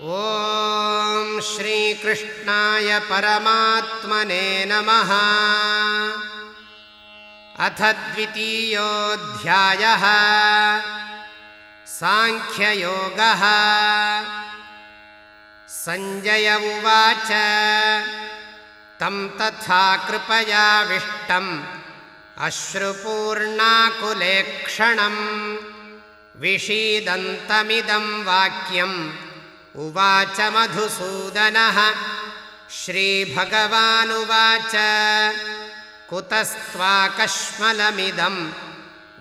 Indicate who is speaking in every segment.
Speaker 1: ॐ श्रीकृष्णाय परमात्मने नमः। अथ द्वितीयोऽध्यायः। साङ्ख्ययोगः। सञ्जय उवाच। तं तथा कृपयाविष्टम्। अश्रुपूर्णाकुलेक्षणम् विषीदन्तमिदं वाक्यम् उवाच मधुसूदनः। श्रीभगवानुवाच। कुतस्त्वाकश्मलमिदं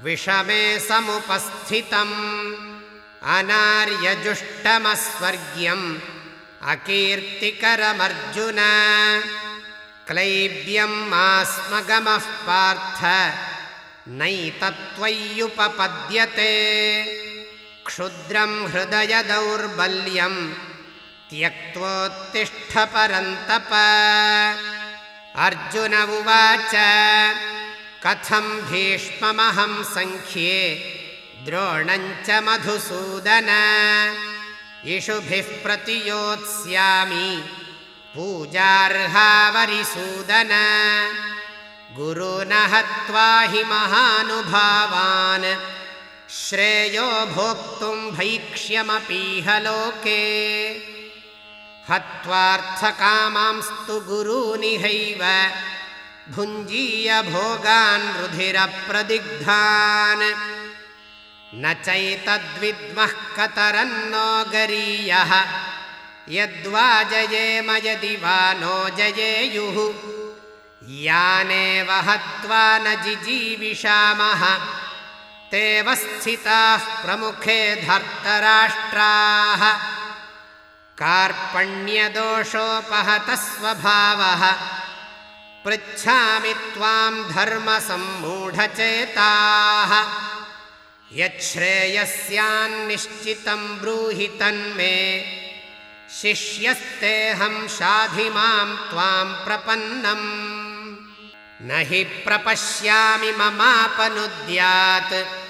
Speaker 1: विषमे समुपस्थितम्। अनार्यजुष्टमस्वर्ग्यम् अकीर्तिकरमर्जुन। क्लैब्यं मास्मगमः पार्थ। नैतत्त्वय्युपपद्यते क्षुद्रं हृदयदौर्बल्यं त्यक्त्वोत्तिष्ठपरन्तप अर्जुन उवाच कथं भीष्ममहं सङ्ख्ये द्रोणञ्च मधुसूदन? इषुभिः प्रतियोत्स्यामि पूजार्हावरिसूदन। गुरुन हत्वा हि महानुभावान् श्रेयो भोक्तुं भैक्ष्यमपीह लोके। हत्वार्थकामांस्तु गुरूनिहैव भुञ्जीयभोगान् रुधिरप्रदिग्धान्। न चैतद्विद्मः कतरन्नो गरीयः यद्वा जयेम यदि वा नो जयेयुः। यानेव हत्वा न जिजीविषामः ते वस्थिताः प्रमुखे धर्तराष्ट्राः। कार्पण्यदोषोपहतः स्वभावः पृच्छामि त्वां धर्मसम्मूढचेताः। यच्छ्रेयस्यान्निश्चितं ब्रूहि तन्मे। शिष्यस्तेऽहं शाधि मां त्वां प्रपन्नम्। न हि प्रपश्यामि ममापनुद्यात्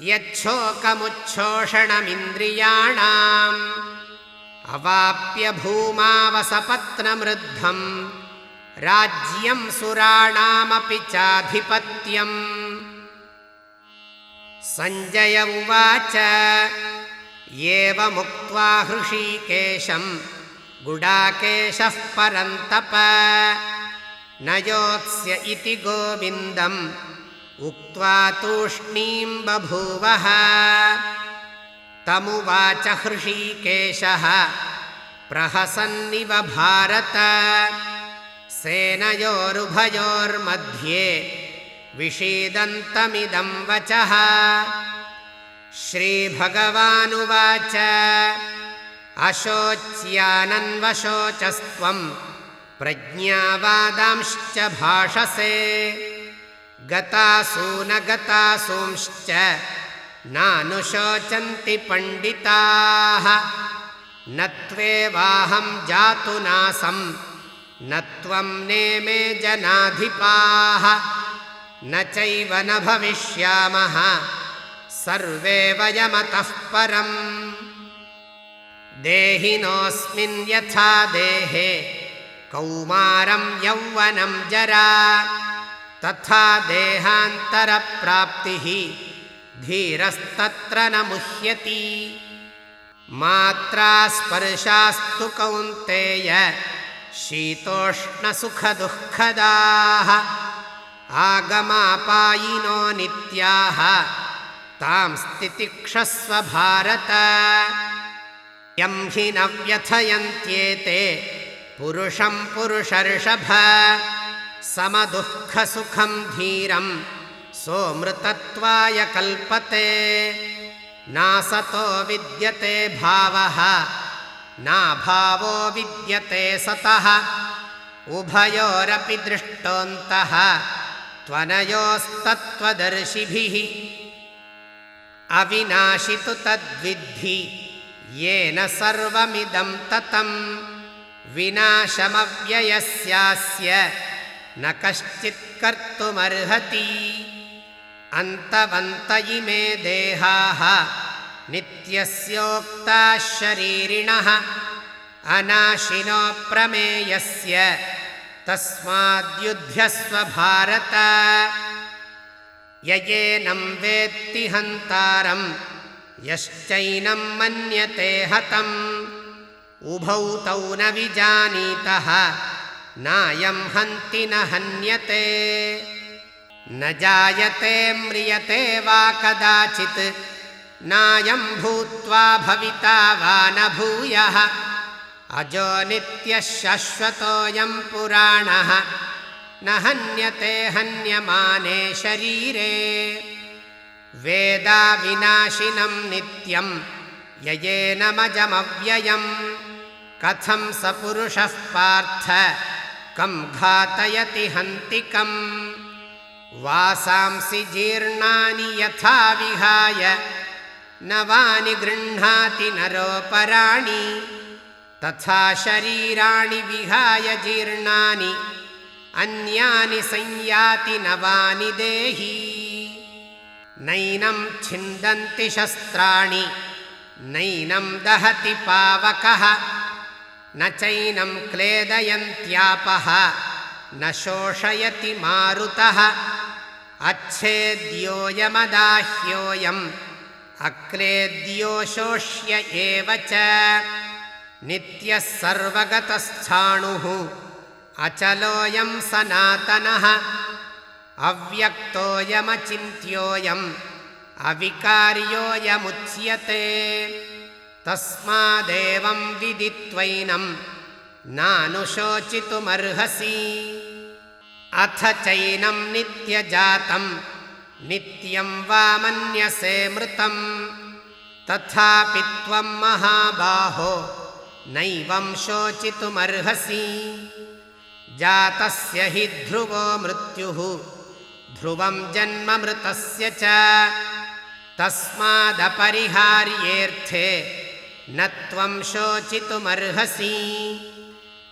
Speaker 1: यच्छोकमुच्छोषणमिन्द्रियाणाम्। अवाप्य भूमावसपत्नमृद्धम्। राज्यं सुराणामपि चाधिपत्यम्। सञ्जय उवाच एवमुक्त्वा हृषीकेशं गुडाकेशः परन्तप। न योत्स्य इति गोविन्दम् उक्त्वा तूष्णीं बभूवः। तमुवाच हृषीकेशः प्रहसन्निव भारत। सेनयोरुभयोर्मध्ये विषीदन्तमिदं वचः। श्रीभगवानुवाच अशोच्यानन्वशोचस्त्वं प्रज्ञावादांश्च भाषसे गतासूनगतासूंश्च नानुशोचन्ति पण्डिताः। न त्वेवाहं जातु नासं न त्वं नेमे जनाधिपाः। न चैव न भविष्यामः सर्वे वयमतः परम्। देहिनोऽस्मिन् यथा देहे कौमारं यौवनं जरा तथा देहान्तरप्राप्तिः धीरस्तत्र न मुह्यति मात्रा स्पर्शास्तु कौन्तेय शीतोष्णसुखदुःखदाः। आगमापायिनो नित्याः। तां स्थितिक्षस्व भारत। यं हि न व्यथयन्त्येते। पुरुषं पुरुषर्षभ समदुःखसुखं धीरं सोमृतत्वाय कल्पते। नासतो विद्यते भावः नाभावो विद्यते सतः। उभयोरपि दृष्टोऽन्तः त्वनयोस्तत्त्वदर्शिभिः। अविनाशि तु तद्विद्धि येन सर्वमिदं ततम्। विनाशमव्ययस्यास्य न कश्चित् कर्तुमर्हति। अन्तवन्त इमे देहाः नित्यस्योक्ताः शरीरिणः। अनाशिनो प्रमेयस्य तस्माद्युध्यस्व भारत। ययेनं वेत्ति हन्तारं यश्चैनं मन्यते हतम्। उभौ तौ न विजानीतः नायं हन्ति न हन्यते। न जायते म्रियते वा कदाचित्। नायं भूत्वा भविता वा न भूयः। अजो नित्यः शाश्वतोऽयं पुराणः। न हन्यते हन्यमाने शरीरे। वेदाविनाशिनं नित्यं ययेनमजमव्ययम्। कथं स पुरुषः पार्थ कं घातयति हन्तिकम्। वासांसि जीर्णानि यथा विहाय नवानि गृह्णाति नरोपराणि। तथा शरीराणि विहाय जीर्णानि अन्यानि संयाति नवानि देही। नैनं छिन्दन्ति शस्त्राणि नैनं दहति पावकः न चैनं क्लेदयन्त्यापः न शोषयति मारुतः। अच्छेद्योऽयमदाह्योऽयम् अक्लेद्यो शोष्य एव च। नित्यः सर्वगतस्थाणुः अचलोऽयं सनातनः। अव्यक्तोऽयमचिन्त्योऽयम् अविकार्योऽयमुच्यते तस्मादेवं विदित्वैनं नानुशोचितुमर्हसि। अथ चैनं नित्यजातं नित्यं वा मन्यसे मृतं। तथापि त्वं महाबाहो नैवं शोचितुमर्हसि। जातस्य हि ध्रुवो मृत्युः ध्रुवं जन्ममृतस्य च। तस्मादपरिहार्येऽर्थे न त्वं शोचितुमर्हसि।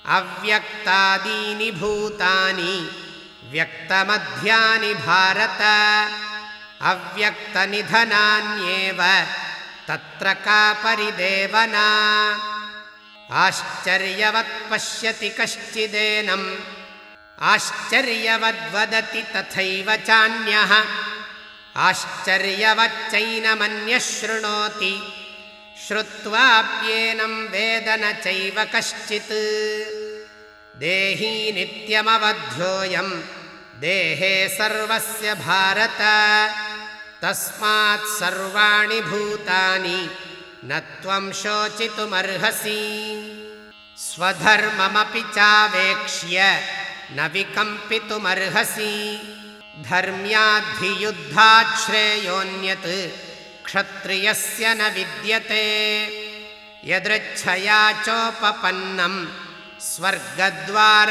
Speaker 1: अव्यक्तादीनि भूतानि व्यक्तमध्यानि भारत। अव्यक्तनिधनान्येव तत्र का परिदेवना। आश्चर्यवत् पश्यति कश्चिदेनम् आश्चर्यवद्वदति तथैव चान्यः। आश्चर्यवच्चैनमन्यः श्रुत्वाप्येनं वेद न चैव कश्चित्। देही नित्यमवध्योऽयं देहे सर्वस्य भारत। तस्मात् सर्वाणि भूतानि न त्वं शोचितुमर्हसि। स्वधर्ममपि चावेक्ष्य न विकम्पितुमर्हसि। धर्म्याद्धियुद्धाच्छ्रेयोऽन्यत् क्षत्रियस्य न विद्यते। यदृच्छया चोपपन्नं स्वर्गद्वारमपावृतं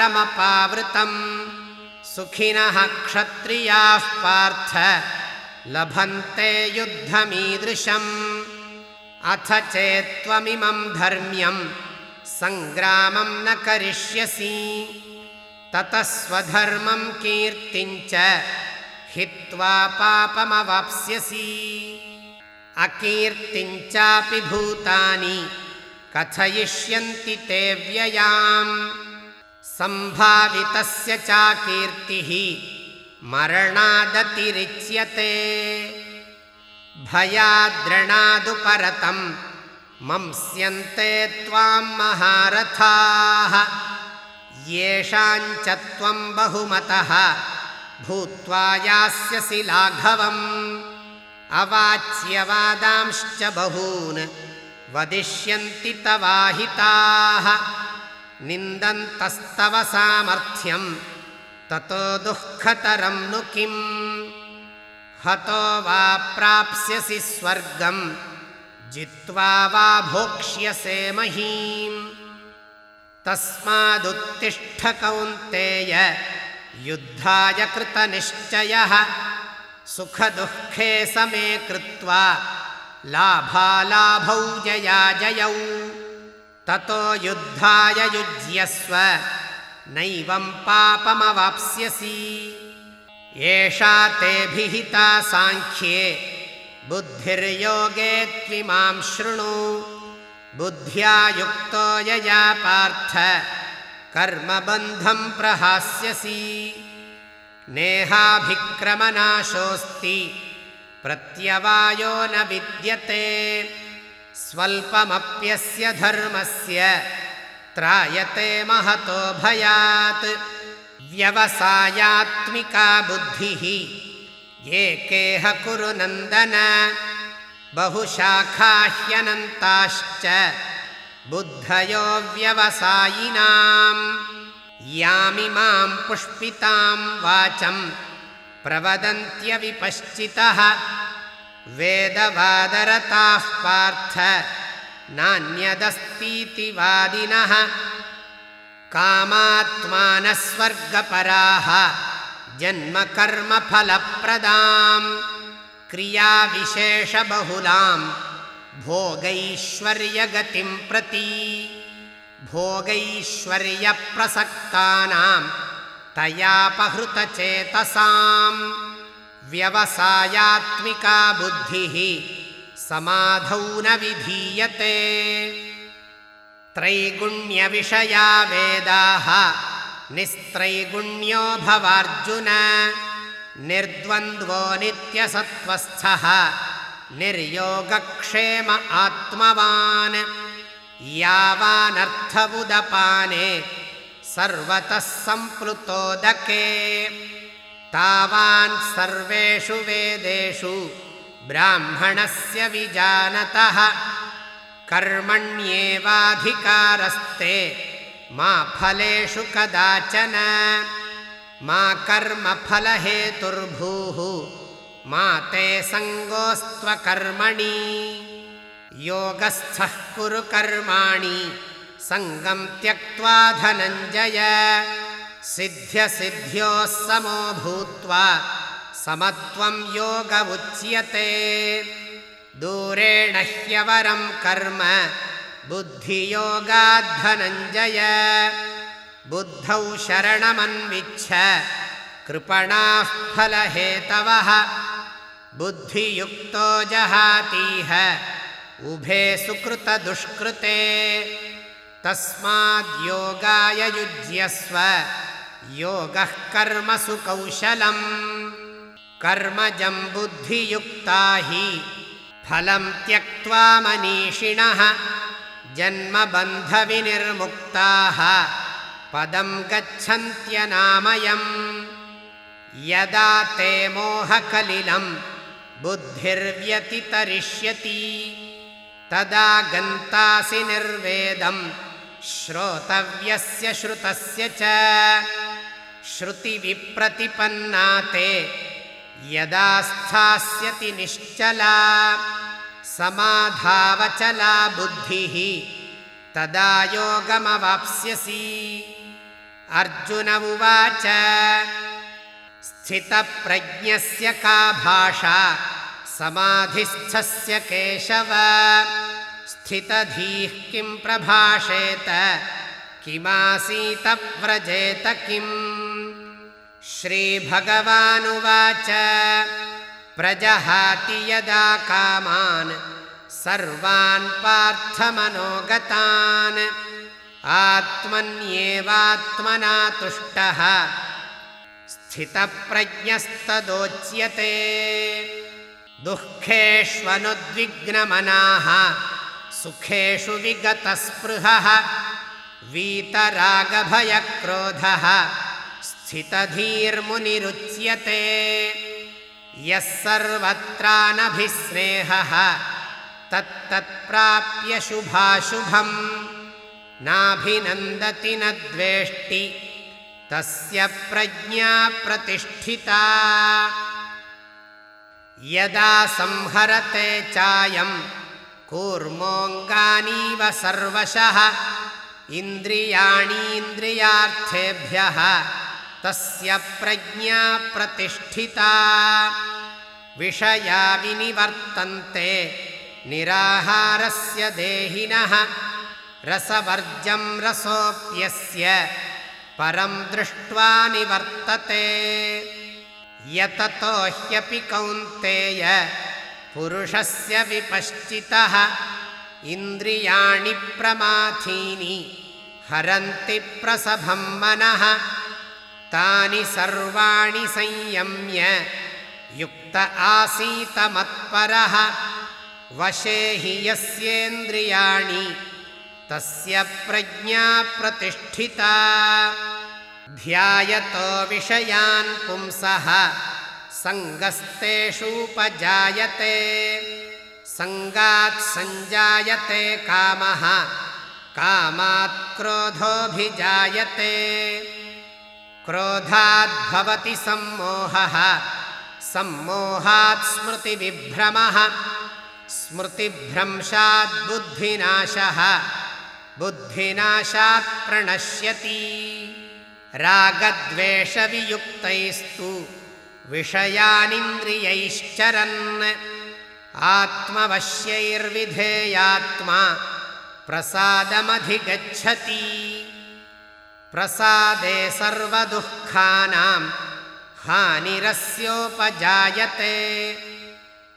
Speaker 1: सुखिनः क्षत्रियाः पार्थ लभन्ते युद्धमीदृशम्। अथ चेत्त्वमिमं धर्म्यं सङ्ग्रामं न करिष्यसि। ततः स्वधर्मं कीर्तिञ्च हित्वा पापमवाप्स्यसि अकीर्तिञ्चापि भूतानि कथयिष्यन्ति ते व्ययाम्। सम्भावितस्य चाकीर्तिः मरणादतिरिच्यते। भयाद्रणादुपरतं मंस्यन्ते त्वां महारथाः। येषाञ्च त्वं बहुमतः भूत्वा यास्यसि लाघवम् अवाच्यवादांश्च बहून्। वदिष्यन्ति तवाहिताः। निन्दन्तस्तव सामर्थ्यं ततो दुःखतरं नु किम्? हतो वा प्राप्स्यसि स्वर्गं जित्वा वा भोक्ष्यसे महीम्। तस्मादुत्तिष्ठकौन्तेय युद्धाय कृतनिश्चयः सुखदुःखे समे कृत्वा लाभालाभौ जयाजयौ ततो युद्धाय युज्यस्व नैवं पापमवाप्स्यसि। एषा तेभिहिता साङ्ख्ये बुद्धिर्योगे त्विमां शृणु। बुद्ध्या युक्तो यया पार्थ कर्मबन्धं प्रहास्यसि नेहाभिक्रमनाशोऽस्ति। प्रत्यवायो न विद्यते। स्वल्पमप्यस्य धर्मस्य त्रायते महतो भयात्। व्यवसायात्मिका बुद्धिः एकेह कुरु नन्दन। बहुशाखाह्यनन्ताश्च बुद्धयो व्यवसायिनाम् यामिमां पुष्पितां वाचं प्रवदन्त्यविपश्चितः। वेदवादरताः पार्थ नान्यदस्तीति वादिनः कामात्मानस्वर्गपराः जन्मकर्मफलप्रदाम्। क्रियाविशेषबहुलां भोगैश्वर्यगतिं प्रति भोगैश्वर्यप्रसक्तानां तयापहृतचेतसां व्यवसायात्मिका बुद्धिः समाधौ न विधीयते। त्रैगुण्यविषया वेदाः निस्त्रैगुण्यो भवार्जुन निर्द्वन्द्वो नित्यसत्त्वस्थः निर्योगक्षेम आत्मवान् यावानर्थबुदपाने सर्वतः सम्प्लुतोदके तावान् सर्वेषु वेदेषु ब्राह्मणस्य विजानतः। कर्मण्येवाधिकारस्ते मा फलेषु कदाचन। मा कर्मफलहेतुर्भूः मा ते सङ्गोऽस्त्वकर्मणि योगस्थः कुरु कर्माणि। सङ्गं त्यक्त्वा धनञ्जय। सिद्ध्यसिद्ध्योः समो भूत्वा समत्वं योग उच्यते। दूरेण ह्यवरं कर्म बुद्धियोगाद्धनञ्जय। बुद्धौ शरणमन्विच्छ कृपणाः फलहेतवः। बुद्धियुक्तो जहातीह उभे सुकृतदुष्कृते। तस्माद्योगाय युज्यस्व। योगः कर्मसु कौशलम् कर्मजं बुद्धियुक्ता हि। फलं त्यक्त्वा मनीषिणः। जन्मबन्धविनिर्मुक्ताः। पदं गच्छन्त्यनामयम्। यदा ते मोहकलिलं बुद्धिर्व्यतितरिष्यति तदा गन्तासि निर्वेदं। श्रोतव्यस्य श्रुतस्य च। श्रुतिविप्रतिपन्ना ते। यदा स्थास्यति निश्चला। समाधावचला बुद्धिः। तदा योगमवाप्स्यसि। अर्जुन उवाच। स्थितप्रज्ञस्य का भाषा समाधिस्थस्य केशव। स्थितधीः किं प्रभाषेत? किमासीतव्रजेत किम् श्रीभगवानुवाच। प्रजहाति यदा कामान् सर्वान् पार्थमनोगतान्। आत्मन्येवात्मना तुष्टः। स्थितप्रज्ञस्तदोच्यते दुःखेष्वनुद्विग्नमनाः सुखेषु विगतस्पृहः वीतरागभयक्रोधः स्थितधीर्मुनिरुच्यते। यः सर्वत्रानभिस्नेहः तत्तत्प्राप्य शुभाशुभम् नाभिनन्दति न द्वेष्टि तस्य प्रज्ञा प्रतिष्ठिता यदा संहरते चायं कूर्मोऽङ्गानीव सर्वशः इन्द्रियाणीन्द्रियार्थेभ्यः तस्य प्रज्ञा प्रतिष्ठिता। विषया विनिवर्तन्ते निराहारस्य देहिनः रसवर्जं रसोऽप्यस्य परं दृष्ट्वा निवर्तते यततो ह्यपि कौन्तेय पुरुषस्य विपश्चितः। इन्द्रियाणि प्रमाथीनि हरन्ति प्रसभं मनः। तानि सर्वाणि संयम्य युक्त आसीतमत्परः। वशे हि यस्येन्द्रियाणि तस्य प्रज्ञा प्रतिष्ठिता ध्यायतो विषयान् पुंसः। सङ्गस्तेषूपजायते। सङ्गात् सञ्जायते कामः। कामात् क्रोधोऽभिजायते। क्रोधाद्भवति सम्मोहः। सम्मोहात् स्मृतिविभ्रमः। स्मृतिभ्रंशाद्बुद्धिनाशः बुद्धिनाशात् प्रणश्यति रागद्वेषवियुक्तैस्तु विषयानिन्द्रियैश्चरन् आत्मवश्यैर्विधेयात्मा प्रसादमधिगच्छति। प्रसादे सर्वदुःखानां हानिरस्योपजायते।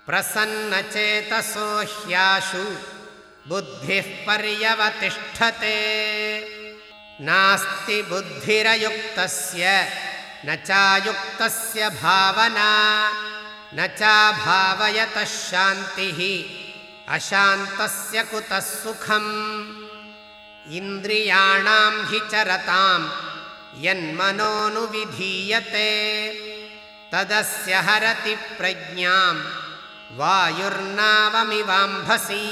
Speaker 1: प्रसन्नचेतसो ह्याशु बुद्धिः पर्यवतिष्ठते नास्ति बुद्धिरयुक्तस्य न चायुक्तस्य भावना न चाभावयतः शान्तिः अशान्तस्य कुतः सुखम्? इन्द्रियाणां हि चरतां यन्मनोनुविधीयते तदस्य हरति प्रज्ञां वायुर्नावमिवाम्भसि।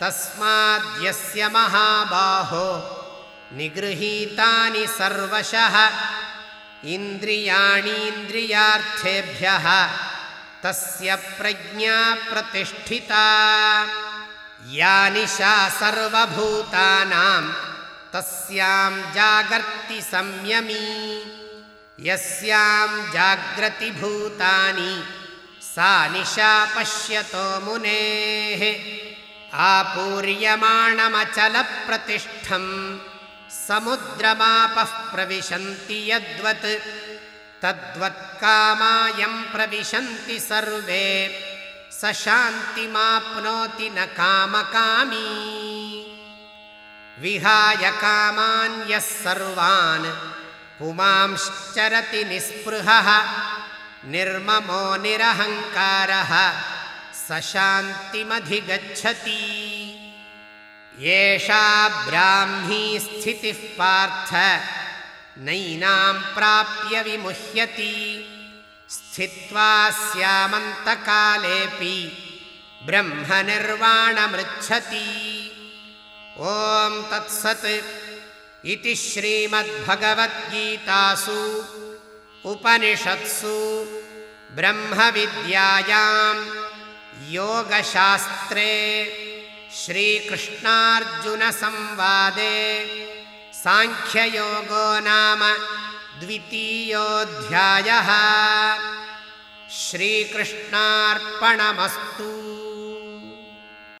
Speaker 1: तस्माद्यस्य महाबाहो निगृहीतानि सर्वशः। इन्द्रियाणीन्द्रियार्थेभ्यः तस्य प्रज्ञा प्रतिष्ठिता। या निशा सर्वभूतानां तस्यां जागर्ति संयमी। यस्यां जाग्रतिभूतानि सा निशा पश्यतो मुनेः। आपूर्यमाणमचलप्रतिष्ठं समुद्रमापः प्रविशन्ति यद्वत् तद्वत्कामायं प्रविशन्ति सर्वे। स शान्तिमाप्नोति न कामकामी। विहाय कामान्यः सर्वान् पुमांश्चरति निःस्पृहः निर्ममो निरहङ्कारः। स शान्तिमधिगच्छति एषा ब्राह्मी स्थितिः पार्थ नैनां प्राप्य विमुह्यति। स्थित्वा स्यामन्तकालेऽपि ब्रह्मनिर्वाणमृच्छति। ॐ तत्सत् इति श्रीमद्भगवद्गीतासु उपनिषत्सु ब्रह्मविद्यायां योगशास्त्रे श्रीकृष्णार्जुनसंवादे साङ्ख्ययोगो नाम द्वितीयोऽध्यायः। श्रीकृष्णार्पणमस्तु